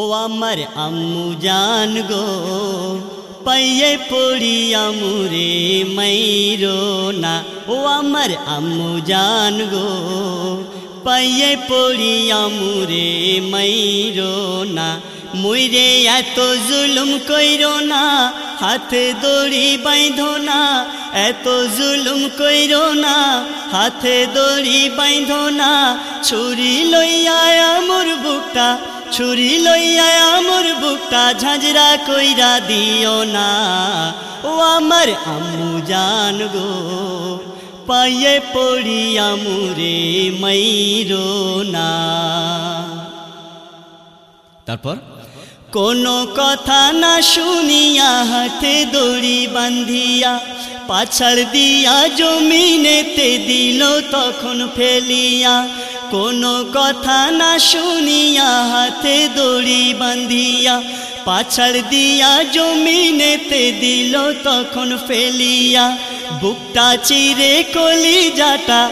ও আমার আম্মু জান গো, পাইয়ে পড়ি আমুরে মাইরো না। ও আমার আম্মু জান গো, পাইয়ে পড়ি আমুরে মাইরো না। মুইরে এত জুলুম কইরো না, হাতে দড়ি বাইঁধো না। এত জুলুম কইরো না, হাতে দড়ি বাইঁধো না। ছুরি লইয়া আমর বুকটা ছুরি লইয়া আমর বুকটা ঝাঁঝরা কইরা দিও না। ও আমার আম্মু জান গো পাইয়ে পড়িয়া মুরে মাইরো না। তারপর? কোনো কথা না শুনিয়া হাতে দড়ি বান্ধিয়া পাছাড় দিয়া জমিনেতে দিল তখন ফেলিয়া। কোনো কথা না শুনিয়া হাতে দড়ি বান্ধিয়া পাছাড় দিয়া জমিনেতে দিল তখন ফেলিয়া। বুকটা চিরে কলি যাটা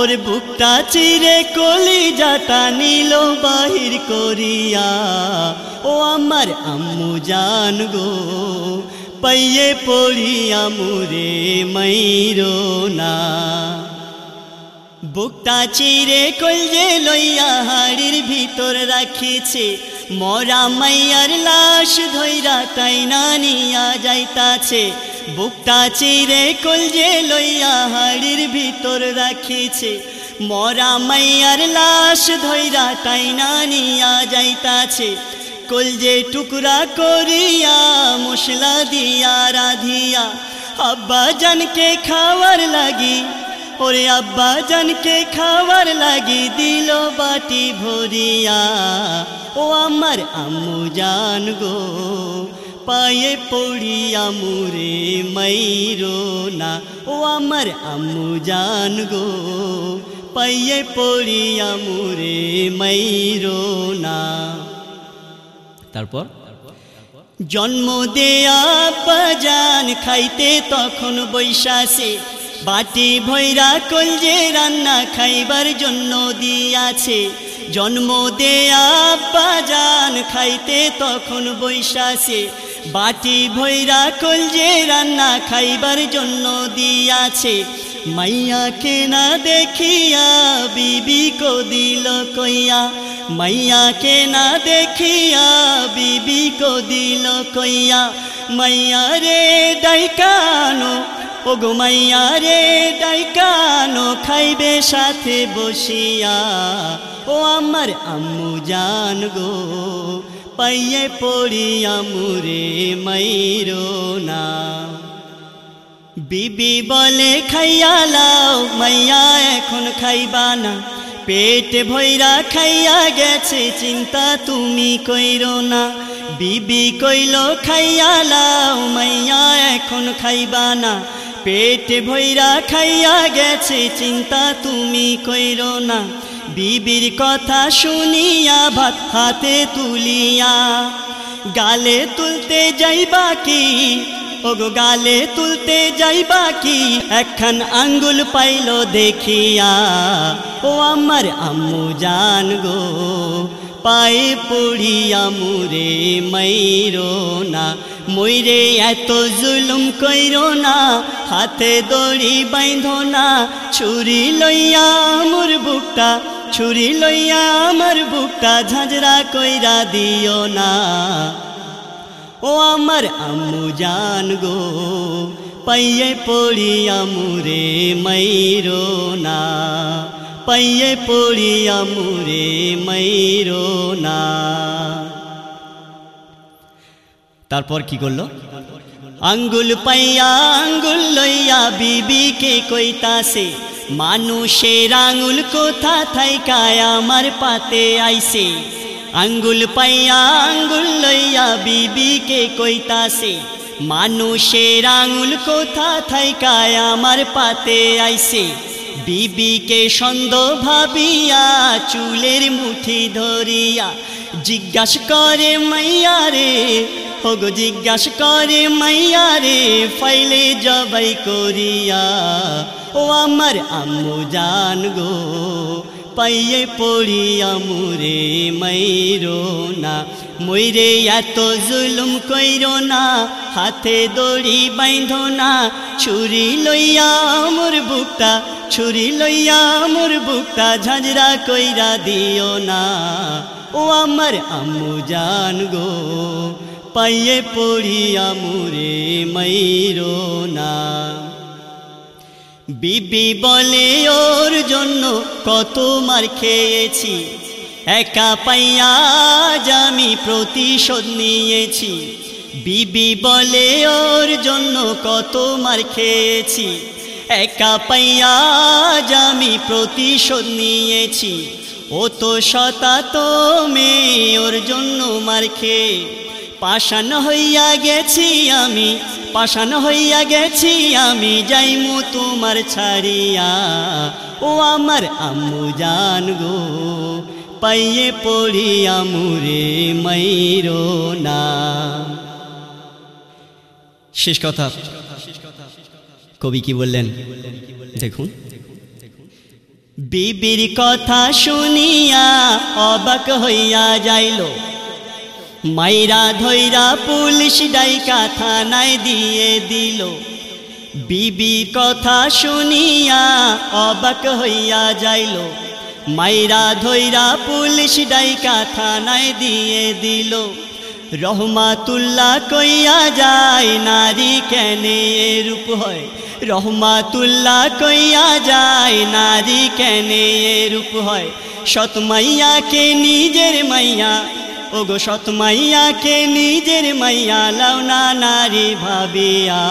ওর বুকটা চিরে কলি যাটা নিল বাহির করিয়া। ও আমার আম্মু জান গো, পাইয়ে পড়িয়া মুরে মাইরো না। বুকটা চিরে কলজে লইয়া হাড়ির ভিতর রাখিছে। মরা মাইয়ার লাশ ধৈরা টাইনা নিয়া যাইতাছে। বুকটা চিরে কলজে লইয়া হাড়ির ভিতর রাখিছে। মরা মাইয়ার লাশ ধৈরা টাইনা নিয়া যাইতাছে। কলজে টুকরা করিয়া, মশলা দিয়া, রাধিয়া আব্বা জানকে খাওয়ার লাগি ওরে আব্বা জানকে খাওয়ার লাগি দিল বাটি ভরিয়া। ও আমার আম্মু জান গো পায়ে পড়িয়া মুরে মাইরো না। ও আমার আম্মু জান গো পাইয়ে পড়িয়া মুরে মাইরো না। তারপর? জন্ম দেয়া বাজান খাইতে তখন বৈশাসে বাটি ভৈরা কলজে রান্না খাইবার জন্য দিয়াছে। জন্ম দেয়া বাজান খাইতে তখন বৈশাসে বাটি ভৈরা কলজে রান্না খাইবার জন্য দিয়াছে। মাইয়াকে না দেখিয়া বিবি কো দিল কইয়া। মাইয়াকে না দেখিয়া বিবি কো দিল কইয়া। মাইয়া রে ডাইকানো ও গো মাইয়া রে, ডাইকানো খাইবে সাথে বসিয়া। ও আমার আম্মু জান গো, পাইয়ে পড়িয়া মুরে মাইরো না। বিবি বলে, খাইয়া লাও, মাইয়া এখন খাইবা না। পেট ভৈরা খাইয়া গেছে, চিন্তা তুমি কইরো না। বিবি কইল, খাইয়া লাও, মাইয়া এখন খাইবা না। পেট ভৈরা খাইয়া গেছে, চিন্তা তুমি কইরো না। বিবির কথা শুনিয়া ভাত হাতে তুলিয়া, গালে তুলতে যাইবা কি? ওগো, গালে তুলতে যাইবা কি? একখান আঙ্গুল পাইল দেখিয়া, ও আমার আম্মু জান গো, পায়ে পড়িয়া মুরে মাইরো না। মইরে এত জুলুম কইরো না, হাতে দড়ি বাইন্ধো না। ছুরি লইয়া মোর বুকটা, ছুরি লইয়া আমার বুকটা ঝাঁঝরা কইরা দিও না। ও আমার আম্মু জান গো, পাইয়ে পড়িয়া মুরে মাইরো না। পাইয়ে পড়িয়া মুরে মাইরো না। তারপর কি করল? আঙ্গুল পাইয়া আঙ্গুল লইয়া বিবিকে কইতাছে, মানুষের আঙ্গুল কোথা থাইকায় আমার পাতে আইছে? আঙ্গুল পাইয়া আঙ্গুল লইয়া বিবিকে কইতাছে, মানুষের আঙ্গুল কোথা থাইকায় আমার পাতে আইছে? বিবিকে সন্দ ভাবিয়া চুলের মুঠি ধরিয়া জিজ্ঞাস করে, মাইয়া রে হগো জিজ্ঞাস করে, মাইয়া রে, ফাইলে জবাই করিয়া, ও আমার আম্মু জান গো, পাইয়ে পড়িয়া মুরে মাইরো না, মইরে এত জুলুম কইর না, হাতে দড়ি বাইন্ধ না, ছুরি লইয়া মোর বুকটা, ছুরি লইয়া মোর বুকটা ঝাঁঝরা কইরা দিও না, ও আমার আম্মু জান গো পাইয়ে পড়িয়া মুরে মাইরো না। বিবি বলে, ওর জন্য কত মার খেয়েছি। একা পাইয়া আমি প্রতিশোধ নিয়েছি। বিবি বলে, ওর জন্য কত মার খেয়েছি। একা পাইয়া আমি প্রতিশোধ নিয়েছি। ও তো শতা তো মেয়ে, ওর জন্য মার খেয়ে পাশান হইয়া গেছি আমি পাশান হইয়া গেছি আমি, যাইমু তোমার ছাড়িয়া। ও আমার আম্মু জান গো, পাইয়ে পড়িয়া মুরে মাইরো না। শেষ কথা। কবি কি বললেন? দেখুন। বিবির কথা শুনিয়া অবাক হইয়া যাইল। মাইরা ধৈরা পুলিশ ডাইকা থানায় দিয়ে দিল। বিবির কথা শুনিয়া অবাক হইয়া যাইল। মাইরা ধৈরা পুলিশ ডাইকা থানায় দিয়ে দিল। রহমাতুল্লাহ কইয়া যায়, নারী কেনে রূপ হয়? রহমাতুল্লাহ কইয়া যায়, নারী কেনে রূপ হয়? সৎ মাইয়াকে নিজের মাইয়া ওগো সৎ মাইয়াকে নিজের মাইয়া লাও না নারী ভাবিয়া।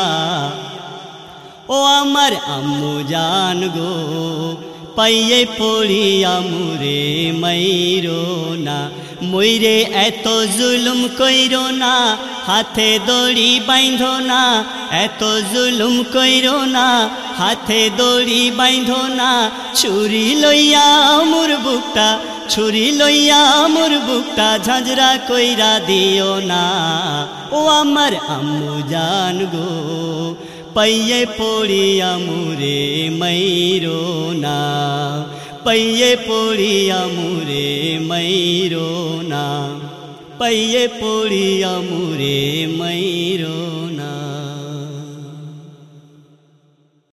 ও আমার আম্মু জান গো, পাইয়ে পড়িয়া মুরে মাইরো না। মইরে এত জুলুম কইর না, হাতে দড়ি বাইন্ধ না। এত জুলুম কইর না, হাতে দড়ি বাইন্ধ না। ছুরি লইয়া মোর বুকটা ছুরি লইয়া মোর বুকটা ঝাঁঝরা কইরা দিও না। ও আমার আম্মু জান গো, পাইয়ে পড়িয়া মুরে মাইরো না। পাইয়ে পড়িয়া মুরে মাইরো না। পাইয়ে পড়িয়া মুরে মাইরো